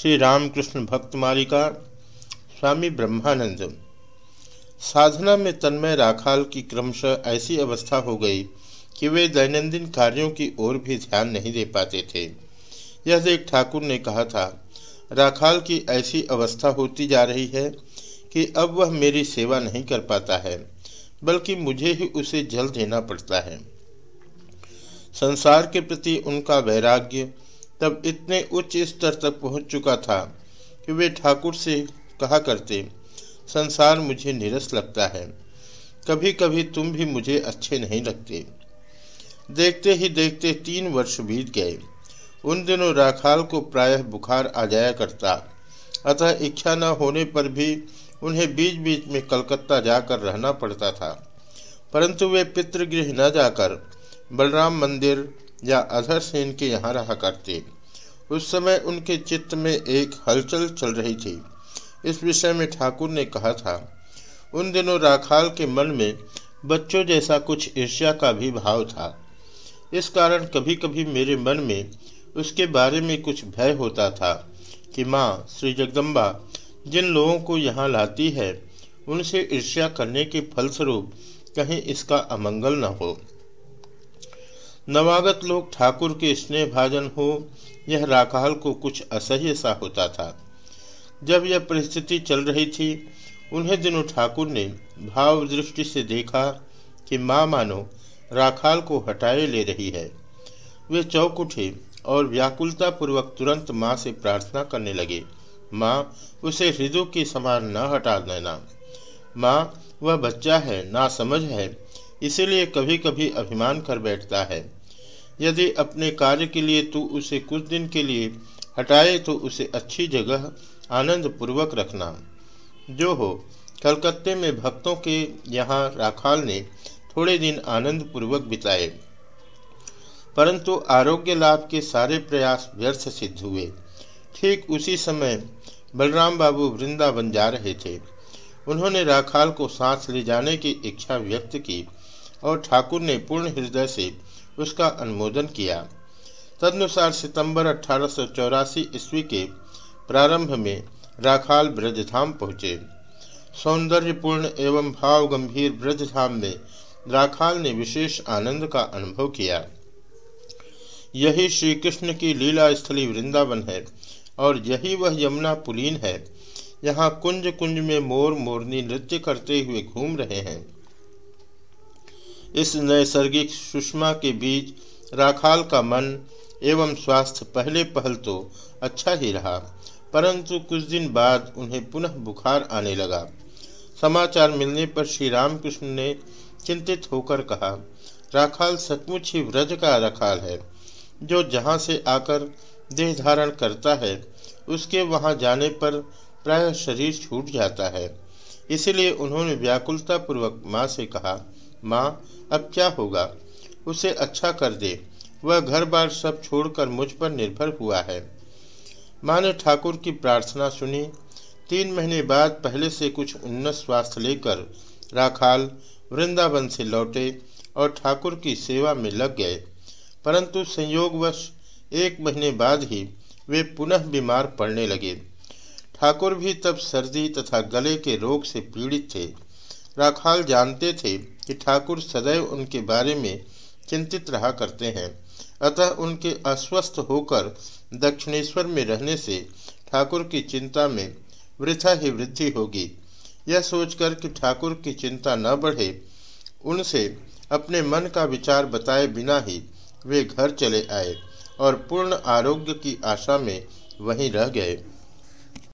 श्री रामकृष्ण भक्त मालिका, स्वामी ब्रह्मानंद। साधना में तन्मय राखाल की क्रमशः ऐसी अवस्था हो गई कि वे दैनंदिन कार्यों की ओर भी ध्यान नहीं दे पाते थे। यह देख ठाकुर ने कहा था, राखाल की ऐसी अवस्था होती जा रही है कि अब वह मेरी सेवा नहीं कर पाता है, बल्कि मुझे ही उसे जल देना पड़ता है। संसार के प्रति उनका वैराग्य तब इतने उच्च स्तर तक पहुँच चुका था कि वे ठाकुर से कहा करते, संसार मुझे निरस लगता है। कभी कभी तुम भी मुझे अच्छे नहीं लगते। देखते ही देखते तीन वर्ष बीत गए। उन दिनों राखाल को प्रायः बुखार आ जाया करता। अतः इच्छा न होने पर भी उन्हें बीच बीच में कलकत्ता जाकर रहना पड़ता था। परंतु वे पितृगृह न जाकर बलराम मंदिर या अधर सेन के यहाँ रहा करते। उस समय उनके चित्त में एक हलचल चल रही थी। इस विषय में ठाकुर ने कहा था, उन दिनों राखाल के मन में बच्चों जैसा कुछ ईर्ष्या का भी भाव था। इस कारण कभी कभी मेरे मन में उसके बारे में कुछ भय होता था कि माँ, श्री जगदम्बा, जिन लोगों को यहाँ लाती है, उनसे ईर्ष्या करने के फलस्वरूप कहीं इसका अमंगल न हो। नवागत लोग ठाकुर के स्नेह भाजन हो, यह राखाल को कुछ असह्य सा होता था। जब यह परिस्थिति चल रही थी, उन्हें दिनों ठाकुर ने भाव दृष्टि से देखा कि माँ मानो राखाल को हटाए ले रही है। वे चौक उठे और व्याकुलता पूर्वक तुरंत माँ से प्रार्थना करने लगे, माँ, उसे हृदय के समान न हटा देना। माँ, वह बच्चा है ना समझ है, इसीलिए कभी कभी अभिमान कर बैठता है। यदि अपने कार्य के लिए तू उसे कुछ दिन के लिए हटाए तो उसे अच्छी जगह आनंद पूर्वक रखना। जो हो, कलकत्ते में भक्तों के यहाँ राखाल ने थोड़े दिन आनंद पूर्वक बिताए। परंतु आरोग्य लाभ के सारे प्रयास व्यर्थ सिद्ध हुए। ठीक उसी समय बलराम बाबू वृंदावन जा रहे थे। उन्होंने राखाल को सांस ले जाने की इच्छा व्यक्त की। और ठाकुर ने पूर्ण हृदय से उसका अनुमोदन किया। तदनुसार सितंबर अठारह सौ चौरासी ईस्वी के प्रारंभ में राखाल ब्रजधाम पहुँचे। सौंदर्यपूर्ण एवं भाव गंभीर ब्रजधाम में राखाल ने विशेष आनंद का अनुभव किया। यही श्री कृष्ण की लीला स्थली वृंदावन है और यही वह यमुना पुलीन है। यहाँ कुंज कुंज में मोर मोरनी नृत्य करते हुए घूम रहे हैं। इस नैसर्गिक सुषमा के बीच राखाल का मन एवं स्वास्थ्य पहले पहल तो अच्छा ही रहा, परंतु कुछ दिन बाद उन्हें पुनः बुखार आने लगा। समाचार मिलने पर श्री रामकृष्ण ने चिंतित होकर कहा, राखाल सचमुच ही व्रज का रखाल है, जो जहाँ से आकर देह धारण करता है, उसके वहाँ जाने पर प्रायः शरीर छूट जाता है। इसलिए उन्होंने व्याकुलता पूर्वक माँ से कहा माँ, अब क्या होगा? उसे अच्छा कर दे। वह घर बार सब छोड़कर मुझ पर निर्भर हुआ है। माँ ने ठाकुर की प्रार्थना सुनी। तीन महीने बाद पहले से कुछ उन्नत स्वास्थ्य लेकर राखाल वृंदावन से लौटे और ठाकुर की सेवा में लग गए। परंतु संयोगवश एक महीने बाद ही वे पुनः बीमार पड़ने लगे। ठाकुर भी तब सर्दी तथा गले के रोग से पीड़ित थे। राखाल जानते थे कि ठाकुर सदैव उनके बारे में चिंतित रहा करते हैं। अतः उनके अस्वस्थ होकर दक्षिणेश्वर में रहने से ठाकुर की चिंता में वृथा ही वृद्धि होगी। यह सोचकर कि ठाकुर की चिंता न बढ़े, उनसे अपने मन का विचार बताए बिना ही वे घर चले आए और पूर्ण आरोग्य की आशा में वहीं रह गए।